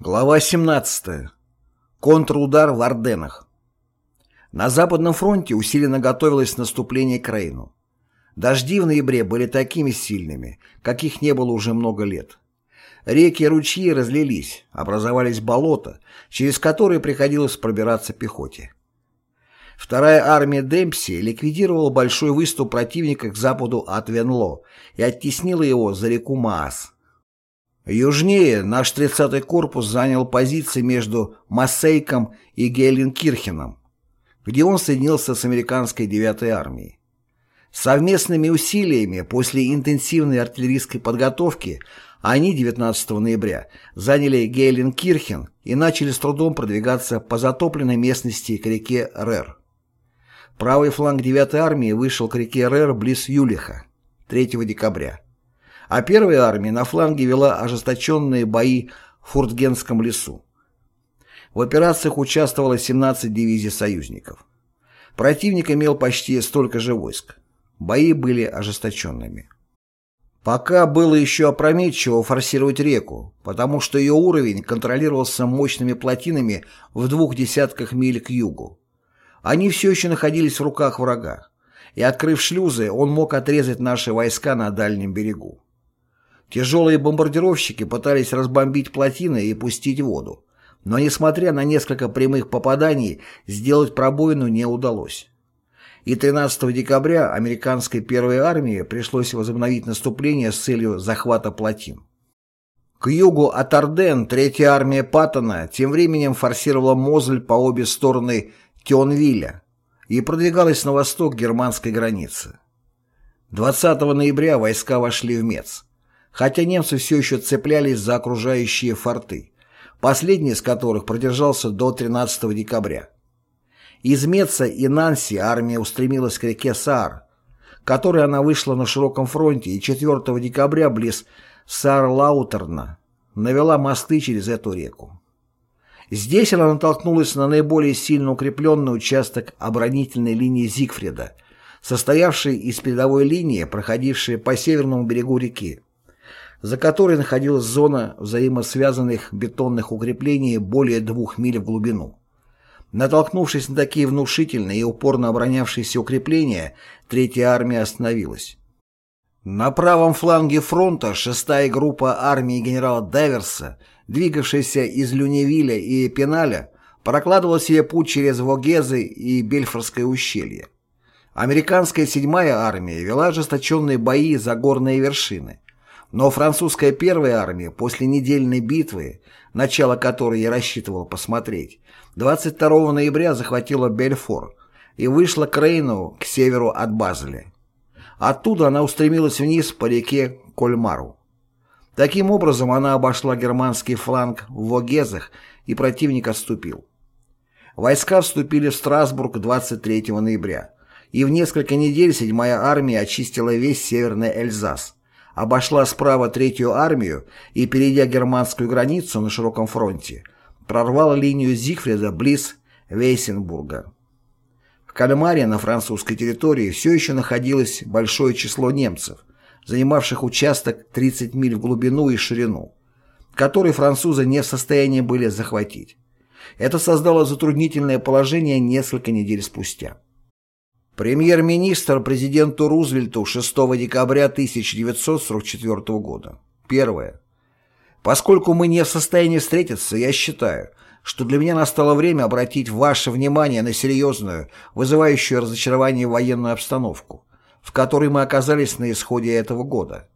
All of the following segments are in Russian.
Глава 17. Контрудар в Орденах. На Западном фронте усиленно готовилось наступление к Рейну. Дожди в ноябре были такими сильными, каких не было уже много лет. Реки и ручьи разлились, образовались болота, через которые приходилось пробираться пехоте. Вторая армия Демпси ликвидировала большой выступ противника к западу от Венло и оттеснила его за реку Маас. Южнее наш 30-й корпус занял позиции между Массейком и Гейленкирхеном, где он соединился с американской 9-й армией. Совместными усилиями после интенсивной артиллерийской подготовки они 19 ноября заняли Гейленкирхен и начали с трудом продвигаться по затопленной местности к реке Рер. Правый фланг 9-й армии вышел к реке Рер близ Юлиха 3 декабря а первая армия на фланге вела ожесточенные бои в Фуртгенском лесу. В операциях участвовало 17 дивизий союзников. Противник имел почти столько же войск. Бои были ожесточенными. Пока было еще опрометчиво форсировать реку, потому что ее уровень контролировался мощными плотинами в двух десятках миль к югу. Они все еще находились в руках врага, и, открыв шлюзы, он мог отрезать наши войска на дальнем берегу. Тяжелые бомбардировщики пытались разбомбить плотины и пустить воду, но, несмотря на несколько прямых попаданий, сделать пробоину не удалось. И 13 декабря американской первой армии пришлось возобновить наступление с целью захвата плотин. К югу от Арден Третья армия Паттона тем временем форсировала Мозль по обе стороны Тионвилля и продвигалась на восток германской границы. 20 ноября войска вошли в Мец хотя немцы все еще цеплялись за окружающие форты, последний из которых продержался до 13 декабря. Из Меца и Нанси армия устремилась к реке Саар, которой она вышла на широком фронте и 4 декабря близ Саар-Лаутерна навела мосты через эту реку. Здесь она натолкнулась на наиболее сильно укрепленный участок оборонительной линии Зигфрида, состоявший из передовой линии, проходившей по северному берегу реки за которой находилась зона взаимосвязанных бетонных укреплений более двух миль в глубину. Натолкнувшись на такие внушительные и упорно оборонявшиеся укрепления, Третья армия остановилась. На правом фланге фронта шестая группа армии генерала Дайверса, двигавшаяся из Люневиля и Пеналя, прокладывала себе путь через Вогезы и Бельфорское ущелье. Американская седьмая армия вела ожесточенные бои за горные вершины, но французская первая армия после недельной битвы, начало которой я рассчитывал посмотреть, 22 ноября захватила Бельфор и вышла к Рейну к северу от Базеля. Оттуда она устремилась вниз по реке Кольмару. Таким образом, она обошла германский фланг в Вогезах, и противник отступил. Войска вступили в Страсбург 23 ноября, и в несколько недель 7-я армия очистила весь северный Эльзас, обошла справа Третью армию и, перейдя германскую границу на широком фронте, прорвала линию Зигфрида близ Вейсенбурга. В Кальмаре на французской территории все еще находилось большое число немцев, занимавших участок 30 миль в глубину и ширину, который французы не в состоянии были захватить. Это создало затруднительное положение несколько недель спустя. Премьер-министр президенту Рузвельту 6 декабря 1944 года. Первое. Поскольку мы не в состоянии встретиться, я считаю, что для меня настало время обратить ваше внимание на серьезную, вызывающую разочарование военную обстановку, в которой мы оказались на исходе этого года.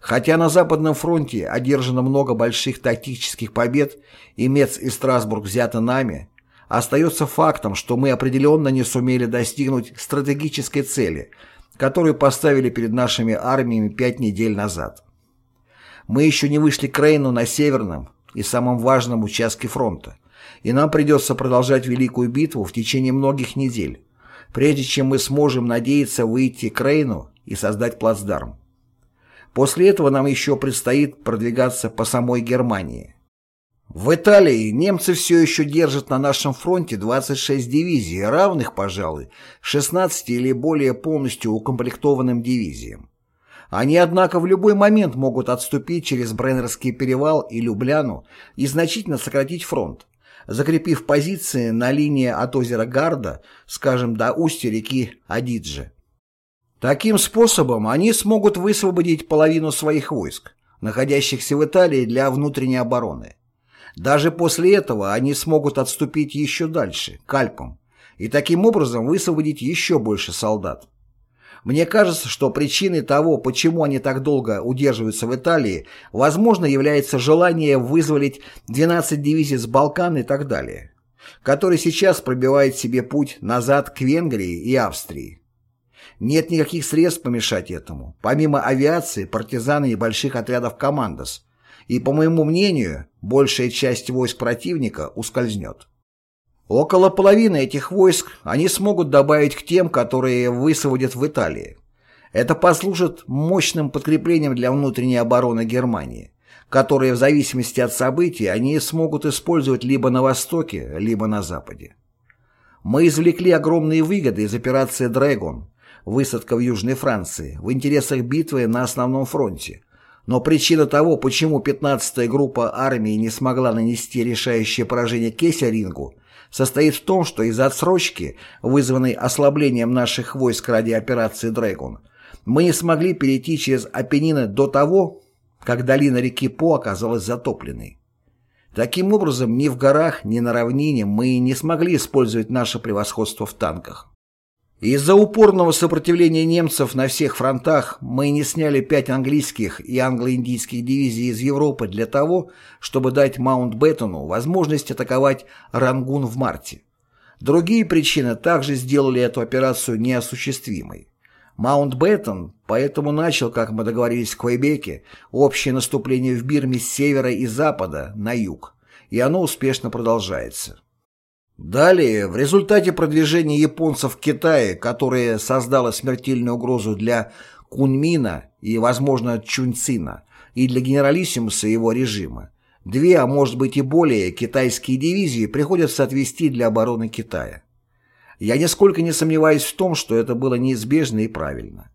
Хотя на Западном фронте одержано много больших тактических побед и Мец и Страсбург взяты нами, Остается фактом, что мы определенно не сумели достигнуть стратегической цели, которую поставили перед нашими армиями пять недель назад. Мы еще не вышли к Рейну на северном и самом важном участке фронта, и нам придется продолжать Великую битву в течение многих недель, прежде чем мы сможем надеяться выйти к Рейну и создать плацдарм. После этого нам еще предстоит продвигаться по самой Германии. В Италии немцы все еще держат на нашем фронте 26 дивизий, равных, пожалуй, 16 или более полностью укомплектованным дивизиям. Они, однако, в любой момент могут отступить через Бреннерский перевал и Любляну и значительно сократить фронт, закрепив позиции на линии от озера Гарда, скажем, до устья реки Адиджи. Таким способом они смогут высвободить половину своих войск, находящихся в Италии для внутренней обороны. Даже после этого они смогут отступить еще дальше, к Альпам, и таким образом высвободить еще больше солдат. Мне кажется, что причиной того, почему они так долго удерживаются в Италии, возможно, является желание вызволить 12 дивизий с Балкан и так далее, которые сейчас пробивают себе путь назад к Венгрии и Австрии. Нет никаких средств помешать этому, помимо авиации, партизан и больших отрядов «Командос», и, по моему мнению, большая часть войск противника ускользнет. Около половины этих войск они смогут добавить к тем, которые высвободят в Италии. Это послужит мощным подкреплением для внутренней обороны Германии, которые в зависимости от событий они смогут использовать либо на Востоке, либо на Западе. Мы извлекли огромные выгоды из операции «Дрэгон», высадка в Южной Франции, в интересах битвы на основном фронте. Но причина того, почему 15-я группа армии не смогла нанести решающее поражение Кесарингу, состоит в том, что из-за отсрочки, вызванной ослаблением наших войск ради операции «Дрэгон», мы не смогли перейти через Апеннины до того, как долина реки По оказалась затопленной. Таким образом, ни в горах, ни на равнине мы не смогли использовать наше превосходство в танках. Из-за упорного сопротивления немцев на всех фронтах мы не сняли пять английских и англо-индийских дивизий из Европы для того, чтобы дать Маунтбеттену возможность атаковать Рангун в марте. Другие причины также сделали эту операцию неосуществимой. Маунтбеттен поэтому начал, как мы договорились в Квебеке, общее наступление в Бирме с севера и запада на юг, и оно успешно продолжается. Далее, в результате продвижения японцев в Китае, которое создало смертельную угрозу для Куньмина и, возможно, Чуньцина, и для генералиссимуса его режима, две, а может быть и более, китайские дивизии приходится отвести для обороны Китая. Я нисколько не сомневаюсь в том, что это было неизбежно и правильно.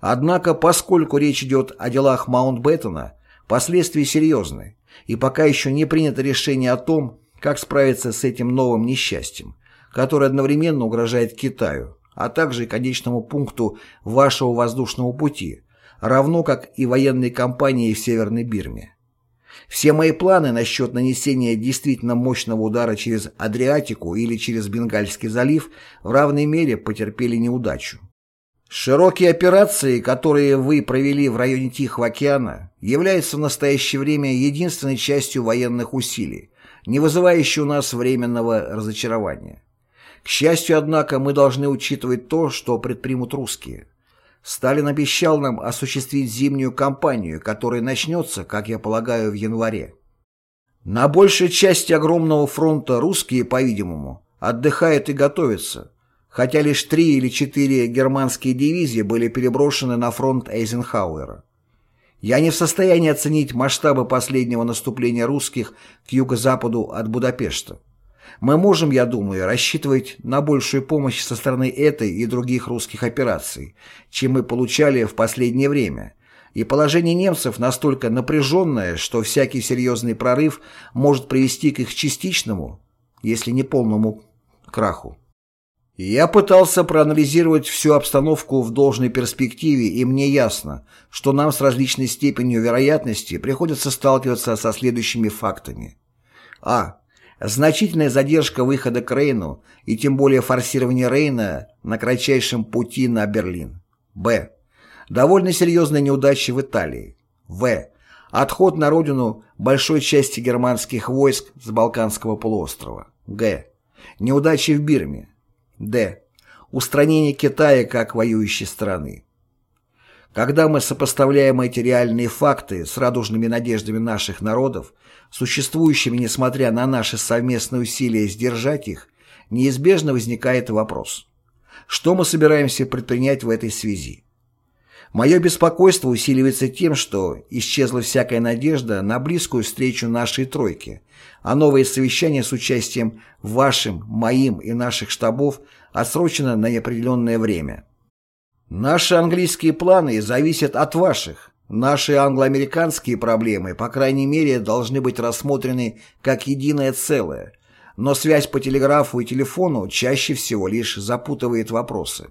Однако, поскольку речь идет о делах Маунтбеттена, последствия серьезны, и пока еще не принято решение о том, как справиться с этим новым несчастьем, которое одновременно угрожает Китаю, а также и конечному пункту вашего воздушного пути, равно как и военной кампании в Северной Бирме? Все мои планы насчет нанесения действительно мощного удара через Адриатику или через Бенгальский залив в равной мере потерпели неудачу. Широкие операции, которые вы провели в районе Тихого океана, являются в настоящее время единственной частью военных усилий, не вызывающий у нас временного разочарования. К счастью, однако, мы должны учитывать то, что предпримут русские. Сталин обещал нам осуществить зимнюю кампанию, которая начнется, как я полагаю, в январе. На большей части огромного фронта русские, по-видимому, отдыхают и готовятся, хотя лишь три или четыре германские дивизии были переброшены на фронт Эйзенхауэра. Я не в состоянии оценить масштабы последнего наступления русских к юго-западу от Будапешта. Мы можем, я думаю, рассчитывать на большую помощь со стороны этой и других русских операций, чем мы получали в последнее время, и положение немцев настолько напряженное, что всякий серьезный прорыв может привести к их частичному, если не полному, краху. Я пытался проанализировать всю обстановку в должной перспективе, и мне ясно, что нам с различной степенью вероятности приходится сталкиваться со следующими фактами. А. Значительная задержка выхода к Рейну и тем более форсирование Рейна на кратчайшем пути на Берлин. Б. Довольно серьезная неудача в Италии. В. Отход на родину большой части германских войск с Балканского полуострова. Г. Неудачи в Бирме. Д. Устранение Китая как воюющей страны. Когда мы сопоставляем эти реальные факты с радужными надеждами наших народов, существующими несмотря на наши совместные усилия сдержать их, неизбежно возникает вопрос. Что мы собираемся предпринять в этой связи? Мое беспокойство усиливается тем, что исчезла всякая надежда на близкую встречу нашей тройки, а новое совещание с участием вашим, моим и наших штабов отсрочено на неопределенное время. Наши английские планы зависят от ваших. Наши англо-американские проблемы, по крайней мере, должны быть рассмотрены как единое целое, но связь по телеграфу и телефону чаще всего лишь запутывает вопросы.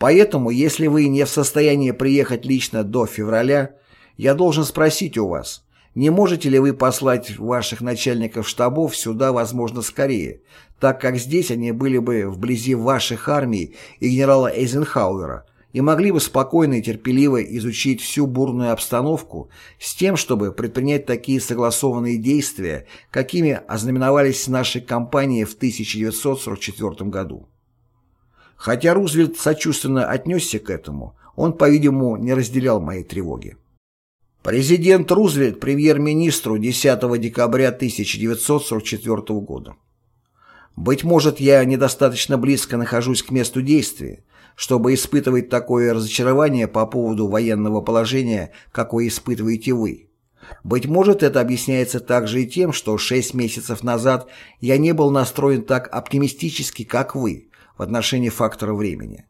Поэтому, если вы не в состоянии приехать лично до февраля, я должен спросить у вас, не можете ли вы послать ваших начальников штабов сюда, возможно, скорее, так как здесь они были бы вблизи ваших армий и генерала Эйзенхауэра, и могли бы спокойно и терпеливо изучить всю бурную обстановку с тем, чтобы предпринять такие согласованные действия, какими ознаменовались наши кампании в 1944 году. Хотя Рузвельт сочувственно отнесся к этому, он, по-видимому, не разделял моей тревоги. Президент Рузвельт премьер-министру 10 декабря 1944 года. Быть может, я недостаточно близко нахожусь к месту действия, чтобы испытывать такое разочарование по поводу военного положения, какое испытываете вы. Быть может, это объясняется также и тем, что шесть месяцев назад я не был настроен так оптимистически, как вы, в отношении фактора времени.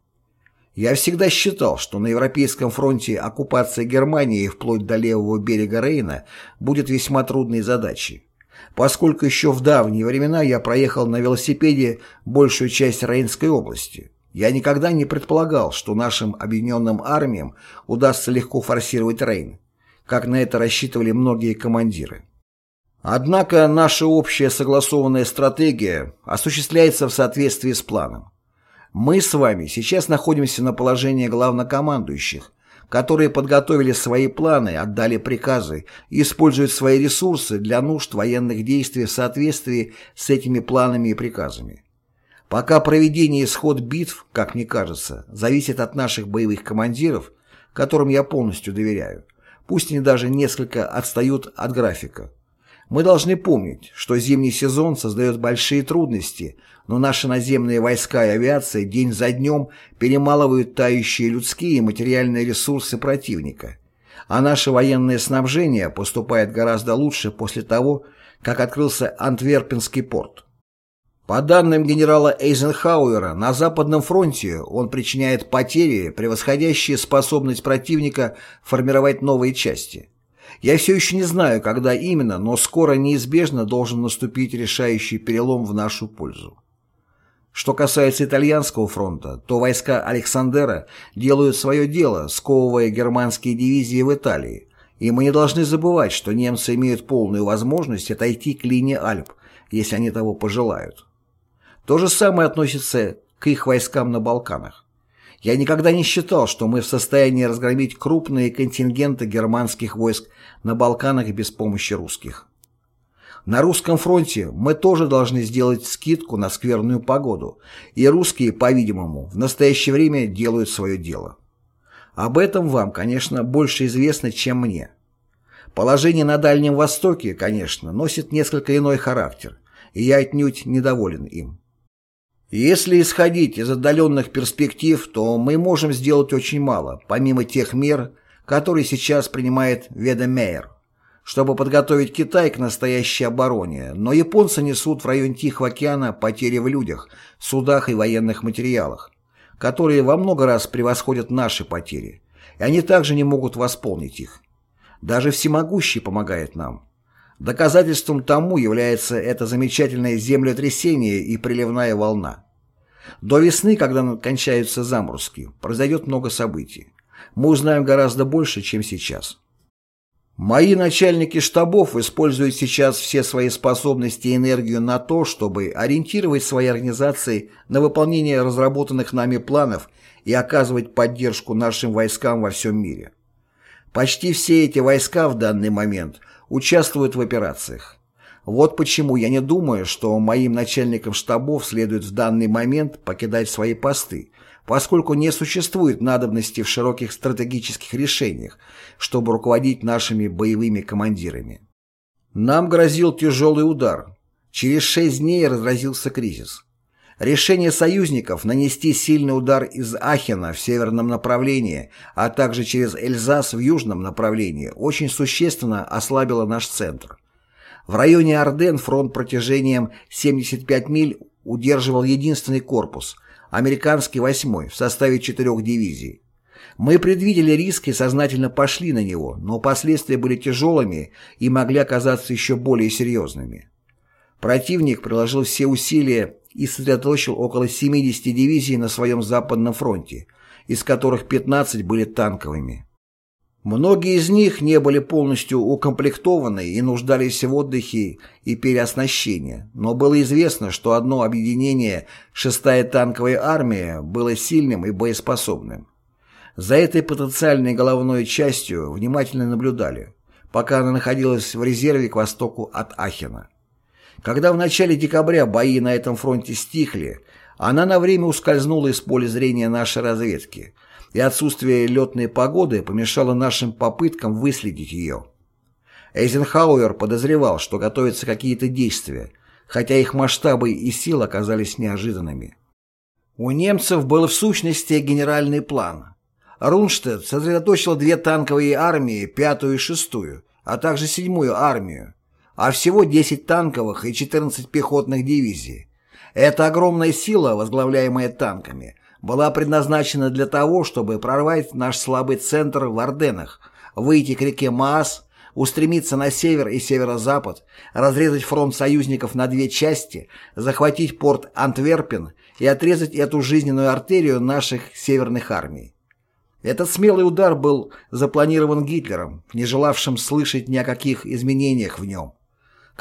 Я всегда считал, что на Европейском фронте оккупация Германии вплоть до левого берега Рейна будет весьма трудной задачей, поскольку еще в давние времена я проехал на велосипеде большую часть Рейнской области. Я никогда не предполагал, что нашим объединенным армиям удастся легко форсировать Рейн, как на это рассчитывали многие командиры. Однако наша общая согласованная стратегия осуществляется в соответствии с планом. Мы с вами сейчас находимся на положении главнокомандующих, которые подготовили свои планы, отдали приказы и используют свои ресурсы для нужд военных действий в соответствии с этими планами и приказами. Пока проведение исход битв, как мне кажется, зависит от наших боевых командиров, которым я полностью доверяю, пусть они даже несколько отстают от графика. Мы должны помнить, что зимний сезон создает большие трудности, но наши наземные войска и авиация день за днем перемалывают тающие людские и материальные ресурсы противника, а наше военное снабжение поступает гораздо лучше после того, как открылся Антверпенский порт. По данным генерала Эйзенхауэра, на Западном фронте он причиняет потери, превосходящие способность противника формировать новые части. Я все еще не знаю, когда именно, но скоро неизбежно должен наступить решающий перелом в нашу пользу. Что касается итальянского фронта, то войска Александера делают свое дело, сковывая германские дивизии в Италии, и мы не должны забывать, что немцы имеют полную возможность отойти к линии Альп, если они того пожелают. То же самое относится к их войскам на Балканах. Я никогда не считал, что мы в состоянии разгромить крупные контингенты германских войск на Балканах без помощи русских. На русском фронте мы тоже должны сделать скидку на скверную погоду, и русские, по-видимому, в настоящее время делают свое дело. Об этом вам, конечно, больше известно, чем мне. Положение на Дальнем Востоке, конечно, носит несколько иной характер, и я отнюдь недоволен им. Если исходить из отдаленных перспектив, то мы можем сделать очень мало, помимо тех мер, которые сейчас принимает Ведемейер, чтобы подготовить Китай к настоящей обороне, но японцы несут в районе Тихого океана потери в людях, судах и военных материалах, которые во много раз превосходят наши потери, и они также не могут восполнить их. Даже всемогущий помогает нам. Доказательством тому является это замечательное землетрясение и приливная волна. До весны, когда кончаются заморозки, произойдет много событий. Мы узнаем гораздо больше, чем сейчас. Мои начальники штабов используют сейчас все свои способности и энергию на то, чтобы ориентировать свои организации на выполнение разработанных нами планов и оказывать поддержку нашим войскам во всем мире. Почти все эти войска в данный момент – участвуют в операциях. Вот почему я не думаю, что моим начальникам штабов следует в данный момент покидать свои посты, поскольку не существует надобности в широких стратегических решениях, чтобы руководить нашими боевыми командирами. Нам грозил тяжелый удар. Через шесть дней разразился кризис. Решение союзников нанести сильный удар из Ахена в северном направлении, а также через Эльзас в южном направлении очень существенно ослабило наш центр. В районе Орден фронт протяжением 75 миль удерживал единственный корпус, американский 8 в составе четырех дивизий. Мы предвидели риск и сознательно пошли на него, но последствия были тяжелыми и могли оказаться еще более серьезными. Противник приложил все усилия и сосредоточил около 70 дивизий на своем западном фронте, из которых 15 были танковыми. Многие из них не были полностью укомплектованы и нуждались в отдыхе и переоснащении, но было известно, что одно объединение, 6-я танковая армия, было сильным и боеспособным. За этой потенциальной головной частью внимательно наблюдали, пока она находилась в резерве к востоку от Ахена. Когда в начале декабря бои на этом фронте стихли, она на время ускользнула из поля зрения нашей разведки, и отсутствие летной погоды помешало нашим попыткам выследить ее. Эйзенхауэр подозревал, что готовятся какие-то действия, хотя их масштабы и силы оказались неожиданными. У немцев был в сущности генеральный план. Рунштедт сосредоточил две танковые армии, пятую и шестую, а также седьмую армию, а всего 10 танковых и 14 пехотных дивизий. Эта огромная сила, возглавляемая танками, была предназначена для того, чтобы прорвать наш слабый центр в Орденах, выйти к реке Маас, устремиться на север и северо-запад, разрезать фронт союзников на две части, захватить порт Антверпен и отрезать эту жизненную артерию наших северных армий. Этот смелый удар был запланирован Гитлером, не желавшим слышать ни о каких изменениях в нем,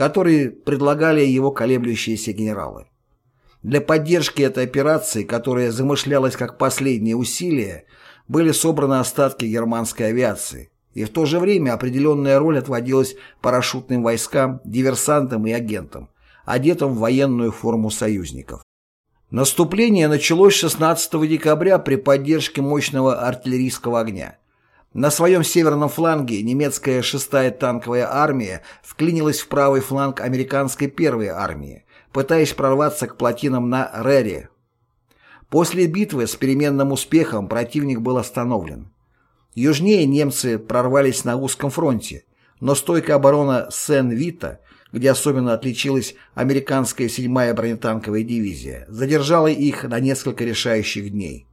которые предлагали его колеблющиеся генералы. Для поддержки этой операции, которая замышлялась как последнее усилие, были собраны остатки германской авиации, и в то же время определенная роль отводилась парашютным войскам, диверсантам и агентам, одетым в военную форму союзников. Наступление началось 16 декабря при поддержке мощного артиллерийского огня. На своем северном фланге немецкая 6-я танковая армия вклинилась в правый фланг американской 1-й армии, пытаясь прорваться к плотинам на Рере. После битвы с переменным успехом противник был остановлен. Южнее немцы прорвались на узком фронте, но стойкая оборона Сен-Вита, где особенно отличилась американская 7-я бронетанковая дивизия, задержала их на несколько решающих дней.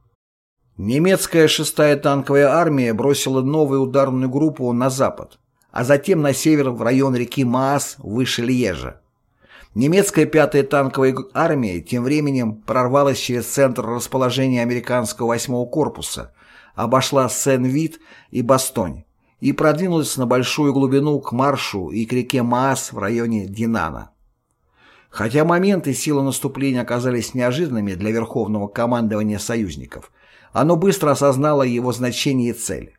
Немецкая 6-я танковая армия бросила новую ударную группу на запад, а затем на север в район реки Маас выше Льежа. Немецкая 5-я танковая армия тем временем прорвалась через центр расположения американского 8-го корпуса, обошла Сен-Вит и Бастонь и продвинулась на большую глубину к маршу и к реке Маас в районе Динана. Хотя моменты силы наступления оказались неожиданными для Верховного командования союзников, оно быстро осознало его значение и цель.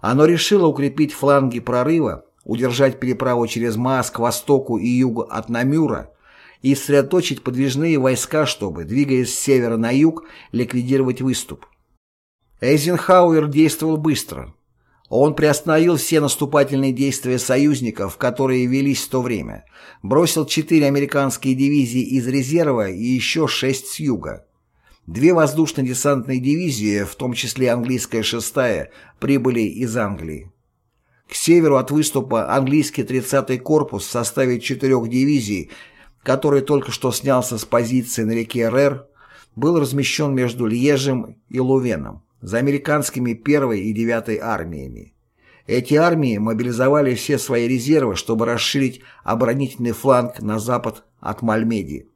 Оно решило укрепить фланги прорыва удержать переправу через Маас к востоку и югу от Намюра и сосредоточить подвижные войска, чтобы, двигаясь с севера на юг, ликвидировать выступ. Эйзенхауэр действовал быстро. Он приостановил все наступательные действия союзников, которые велись в то время, бросил четыре американские дивизии из резерва и еще шесть с юга. Две воздушно-десантные дивизии, в том числе английская шестая, прибыли из Англии. К северу от выступа английский 30-й корпус в составе четырех дивизий, который только что снялся с позиции на реке Рер, был размещен между Льежем и Лувеном за американскими 1 и 9 армиями. Эти армии мобилизовали все свои резервы, чтобы расширить оборонительный фланг на запад от Мальмеди.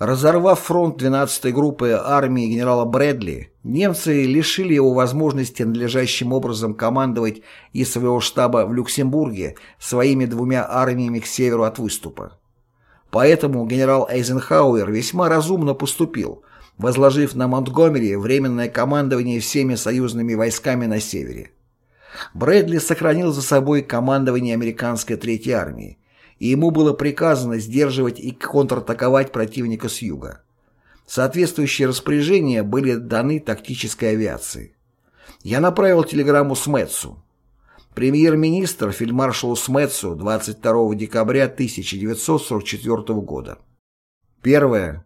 Разорвав фронт 12-й группы армии генерала Брэдли, немцы лишили его возможности надлежащим образом командовать из своего штаба в Люксембурге своими двумя армиями к северу от выступа. Поэтому генерал Эйзенхауэр весьма разумно поступил, возложив на Монтгомери временное командование всеми союзными войсками на севере. Брэдли сохранил за собой командование американской Третьей армии, и ему было приказано сдерживать и контратаковать противника с юга. Соответствующие распоряжения были даны тактической авиации. Я направил телеграмму Смэтсу. Премьер-министр фельдмаршалу Смэтсу 22 декабря 1944 года. Первое.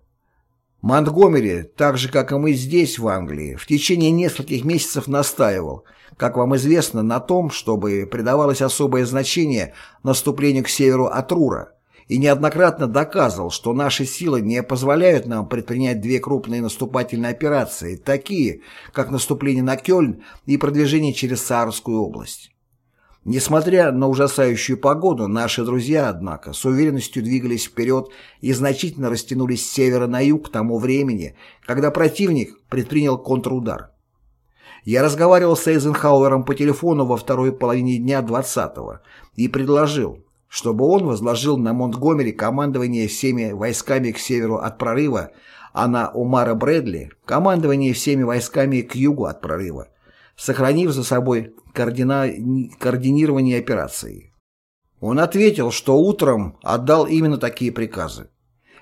Монтгомери, так же как и мы здесь, в Англии, в течение нескольких месяцев настаивал, как вам известно, на том, чтобы придавалось особое значение наступлению к северу от Рура и неоднократно доказывал, что наши силы не позволяют нам предпринять две крупные наступательные операции, такие, как наступление на Кёльн и продвижение через Саарскую область. Несмотря на ужасающую погоду, наши друзья, однако, с уверенностью двигались вперед и значительно растянулись с севера на юг к тому времени, когда противник предпринял контрудар. Я разговаривал с Эйзенхауэром по телефону во второй половине дня 20-го и предложил, чтобы он возложил на Монтгомери командование всеми войсками к северу от прорыва, а на Умара Брэдли командование всеми войсками к югу от прорыва, сохранив за собой координа... координирование операции. Он ответил, что утром отдал именно такие приказы.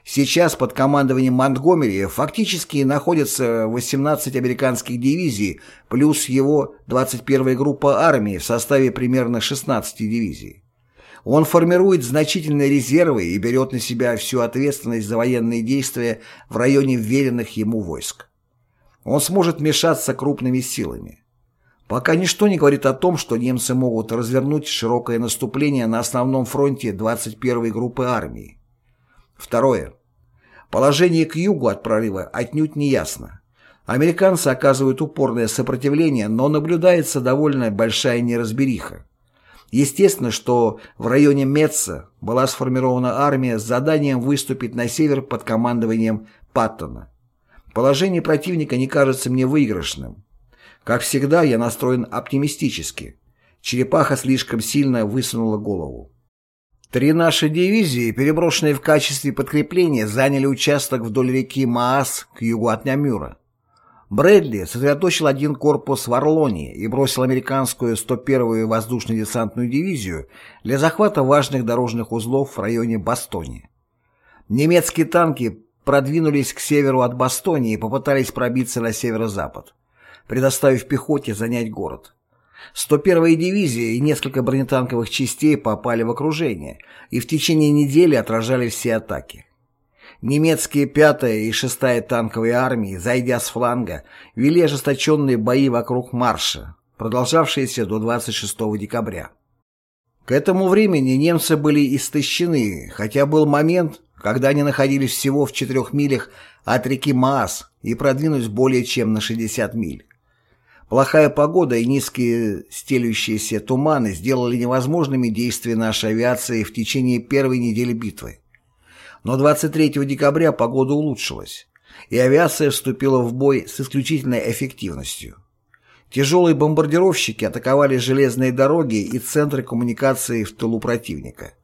Сейчас под командованием Монтгомери фактически находятся 18 американских дивизий плюс его 21-я группа армии в составе примерно 16 дивизий. Он формирует значительные резервы и берет на себя всю ответственность за военные действия в районе вверенных ему войск. Он сможет вмешаться крупными силами. Пока ничто не говорит о том, что немцы могут развернуть широкое наступление на основном фронте 21-й группы армии. Второе. Положение к югу от прорыва отнюдь не ясно. Американцы оказывают упорное сопротивление, но наблюдается довольно большая неразбериха. Естественно, что в районе Метца была сформирована армия с заданием выступить на север под командованием Паттона. Положение противника не кажется мне выигрышным. Как всегда, я настроен оптимистически. Черепаха слишком сильно высунула голову. Три наши дивизии, переброшенные в качестве подкрепления, заняли участок вдоль реки Маас к югу от Нямюра. Брэдли сосредоточил один корпус в Орлоне и бросил американскую 101-ю воздушно-десантную дивизию для захвата важных дорожных узлов в районе Бастони. Немецкие танки продвинулись к северу от Бастони и попытались пробиться на северо-запад, предоставив пехоте занять город. 101-я дивизия и несколько бронетанковых частей попали в окружение и в течение недели отражали все атаки. Немецкие 5-я и 6-я танковые армии, зайдя с фланга, вели ожесточенные бои вокруг марша, продолжавшиеся до 26 декабря. К этому времени немцы были истощены, хотя был момент, когда они находились всего в четырех милях от реки Маас и продвинулись более чем на 60 миль. Плохая погода и низкие стелющиеся туманы сделали невозможными действия нашей авиации в течение первой недели битвы. Но 23 декабря погода улучшилась, и авиация вступила в бой с исключительной эффективностью. Тяжелые бомбардировщики атаковали железные дороги и центры коммуникации в тылу противника,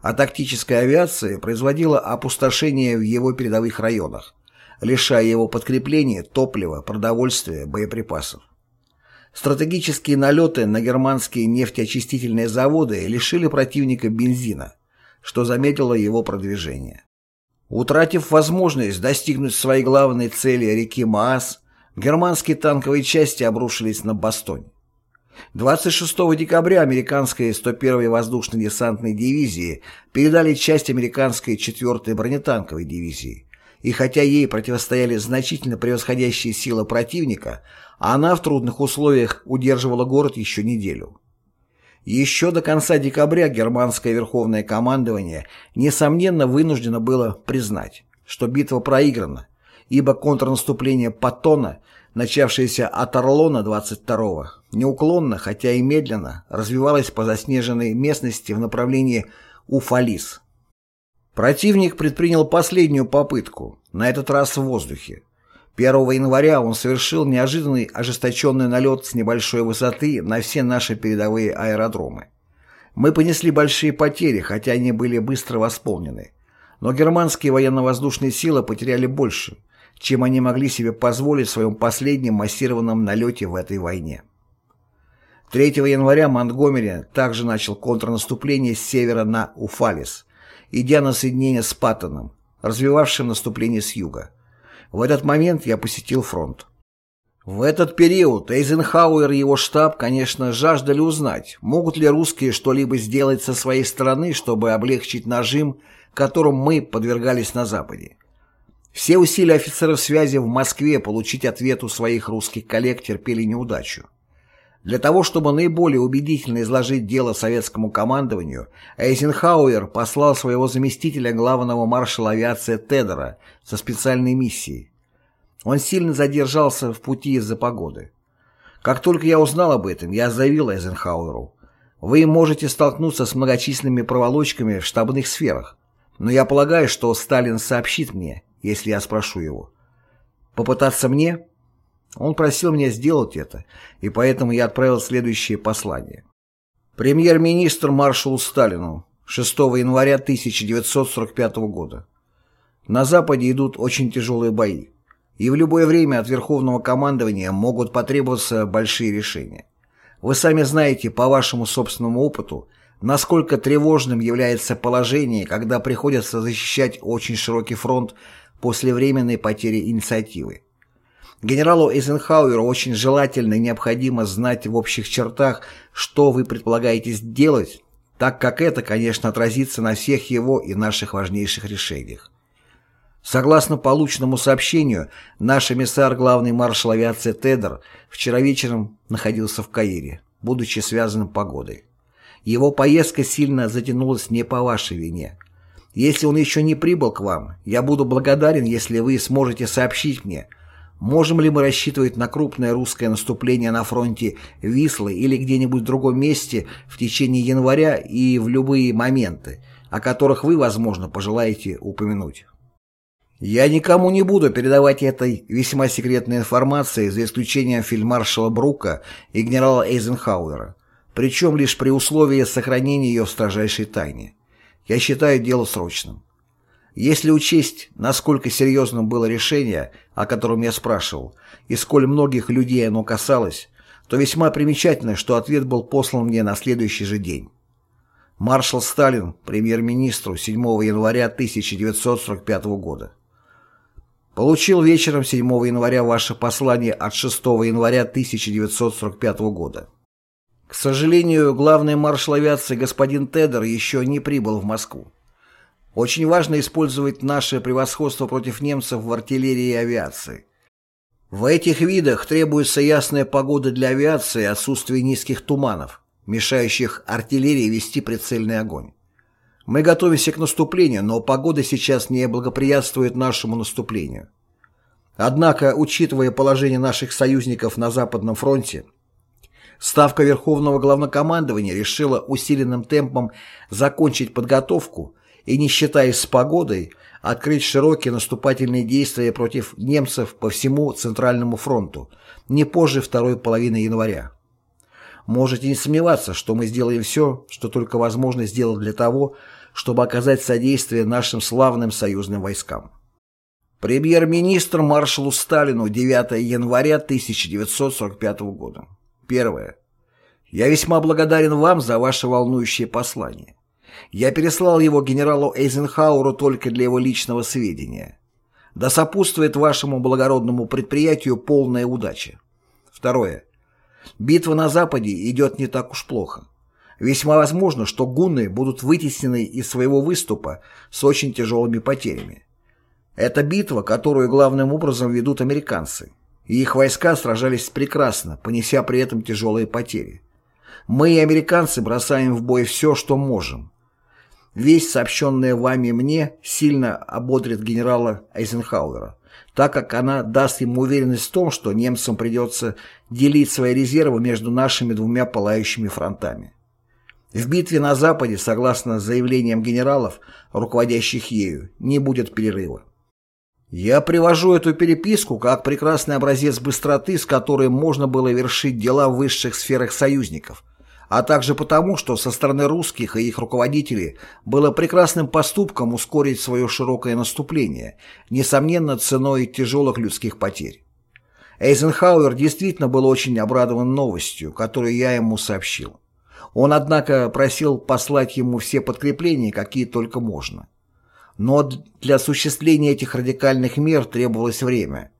а тактическая авиация производила опустошение в его передовых районах, лишая его подкрепления, топлива, продовольствия, боеприпасов. Стратегические налеты на германские нефтеочистительные заводы лишили противника бензина, что замедлило его продвижение. Утратив возможность достигнуть своей главной цели реки Маас, германские танковые части обрушились на Бастонь. 26 декабря американской 101-й воздушно-десантной дивизии передали часть американской 4-й бронетанковой дивизии, и хотя ей противостояли значительно превосходящие силы противника, она в трудных условиях удерживала город еще неделю. Еще до конца декабря германское верховное командование несомненно вынуждено было признать, что битва проиграна, ибо контрнаступление Паттона, начавшееся от Орлона 22-го, неуклонно, хотя и медленно, развивалось по заснеженной местности в направлении Уфалис. Противник предпринял последнюю попытку, на этот раз в воздухе. 1 января он совершил неожиданный ожесточенный налет с небольшой высоты на все наши передовые аэродромы. Мы понесли большие потери, хотя они были быстро восполнены. Но германские военно-воздушные силы потеряли больше, чем они могли себе позволить в своем последнем массированном налете в этой войне. 3 января Монтгомери также начал контрнаступление с севера на Уфалис, идя на соединение с Паттоном, развивавшим наступление с юга. В этот момент я посетил фронт. В этот период Эйзенхауэр и его штаб, конечно, жаждали узнать, могут ли русские что-либо сделать со своей стороны, чтобы облегчить нажим, которым мы подвергались на Западе. Все усилия офицеров связи в Москве получить ответ у своих русских коллег терпели неудачу. Для того, чтобы наиболее убедительно изложить дело советскому командованию, Эйзенхауэр послал своего заместителя главного маршала авиации Тедера со специальной миссией. Он сильно задержался в пути из-за погоды. Как только я узнал об этом, я заявил Эйзенхауэру, вы можете столкнуться с многочисленными проволочками в штабных сферах, но я полагаю, что Сталин сообщит мне, если я спрошу его. Попытаться мне? Он просил меня сделать это, и поэтому я отправил следующее послание. Премьер-министр маршалу Сталину 6 января 1945 года. На Западе идут очень тяжелые бои, и в любое время от Верховного командования могут потребоваться большие решения. Вы сами знаете по вашему собственному опыту, насколько тревожным является положение, когда приходится защищать очень широкий фронт после временной потери инициативы. Генералу Эйзенхауэру очень желательно и необходимо знать в общих чертах, что вы предполагаете сделать, так как это, конечно, отразится на всех его и наших важнейших решениях. Согласно полученному сообщению, наш эмиссар главный маршал авиации Тедер вчера вечером находился в Каире, будучи связанным погодой. Его поездка сильно затянулась не по вашей вине. Если он еще не прибыл к вам, я буду благодарен, если вы сможете сообщить мне, Можем ли мы рассчитывать на крупное русское наступление на фронте Вислы или где-нибудь в другом месте в течение января и в любые моменты, о которых вы, возможно, пожелаете упомянуть? Я никому не буду передавать этой весьма секретной информации за исключением фельдмаршала Брука и генерала Эйзенхауэра, причем лишь при условии сохранения ее в строжайшей тайне. Я считаю дело срочным. Если учесть, насколько серьезным было решение, о котором я спрашивал, и сколь многих людей оно касалось, то весьма примечательно, что ответ был послан мне на следующий же день. Маршал Сталин, премьер-министру 7 января 1945 года. Получил вечером 7 января ваше послание от 6 января 1945 года. К сожалению, главный маршал авиации господин Тедер еще не прибыл в Москву. Очень важно использовать наше превосходство против немцев в артиллерии и авиации. В этих видах требуется ясная погода для авиации и отсутствие низких туманов, мешающих артиллерии вести прицельный огонь. Мы готовимся к наступлению, но погода сейчас не благоприятствует нашему наступлению. Однако, учитывая положение наших союзников на Западном фронте, Ставка Верховного Главнокомандования решила усиленным темпом закончить подготовку и, не считаясь с погодой, открыть широкие наступательные действия против немцев по всему Центральному фронту не позже второй половины января. Можете не сомневаться, что мы сделаем все, что только возможно сделать для того, чтобы оказать содействие нашим славным союзным войскам. Премьер-министр маршалу Сталину 9 января 1945 года. Первое. Я весьма благодарен вам за ваше волнующее послание. Я переслал его генералу Эйзенхауэру только для его личного сведения. Да сопутствует вашему благородному предприятию полная удача. Второе. Битва на Западе идет не так уж плохо. Весьма возможно, что гунны будут вытеснены из своего выступа с очень тяжелыми потерями. Это битва, которую главным образом ведут американцы, и их войска сражались прекрасно, понеся при этом тяжелые потери. Мы и американцы бросаем в бой все, что можем, Весть, сообщенная вами мне, сильно ободрит генерала Эйзенхауэра, так как она даст ему уверенность в том, что немцам придется делить свои резервы между нашими двумя пылающими фронтами. В битве на Западе, согласно заявлениям генералов, руководящих ею, не будет перерыва. Я привожу эту переписку как прекрасный образец быстроты, с которой можно было вершить дела в высших сферах союзников – а также потому, что со стороны русских и их руководителей было прекрасным поступком ускорить свое широкое наступление, несомненно ценой тяжелых людских потерь. Эйзенхауэр действительно был очень обрадован новостью, которую я ему сообщил. Он, однако, просил послать ему все подкрепления, какие только можно. Но для осуществления этих радикальных мер требовалось время.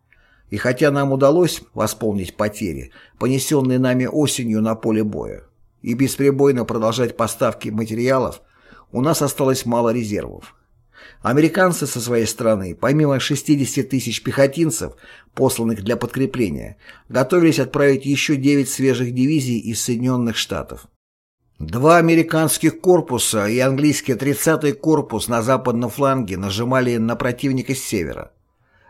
И хотя нам удалось восполнить потери, понесенные нами осенью на поле боя, и бесперебойно продолжать поставки материалов, у нас осталось мало резервов. Американцы со своей стороны, помимо 60 тысяч пехотинцев, посланных для подкрепления, готовились отправить еще 9 свежих дивизий из Соединенных Штатов. Два американских корпуса и английский 30-й корпус на западном фланге нажимали на противника с севера.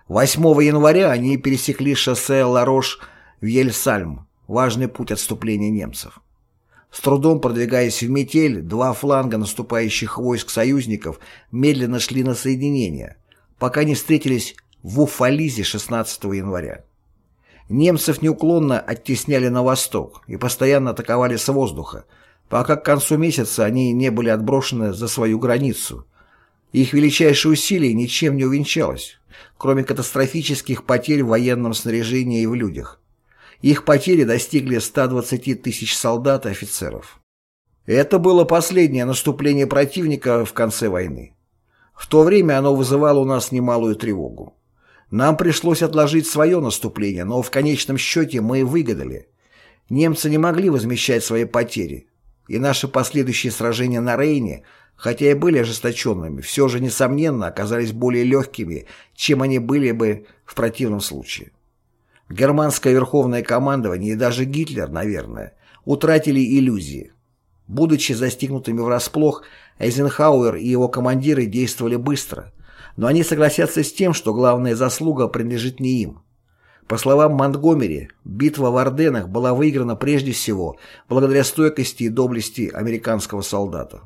8 января они пересекли шоссе Ларош в Ельсальм, важный путь отступления немцев. С трудом продвигаясь в метель, два фланга наступающих войск союзников медленно шли на соединение, пока не встретились в Уфализе 16 января. Немцев неуклонно оттесняли на восток и постоянно атаковали с воздуха, пока к концу месяца они не были отброшены за свою границу. Их величайшее усилие ничем не увенчалось, кроме катастрофических потерь в военном снаряжении и в людях. Их потери достигли 120 тысяч солдат и офицеров. Это было последнее наступление противника в конце войны. В то время оно вызывало у нас немалую тревогу. Нам пришлось отложить свое наступление, но в конечном счете мы выгадали. Немцы не могли возмещать свои потери, и наши последующие сражения на Рейне, хотя и были ожесточенными, все же, несомненно, оказались более легкими, чем они были бы в противном случае. Германское верховное командование и даже Гитлер, наверное, утратили иллюзии. Будучи застигнутыми врасплох, Эйзенхауэр и его командиры действовали быстро, но они согласятся с тем, что главная заслуга принадлежит не им. По словам Монтгомери, битва в Орденах была выиграна прежде всего благодаря стойкости и доблести американского солдата.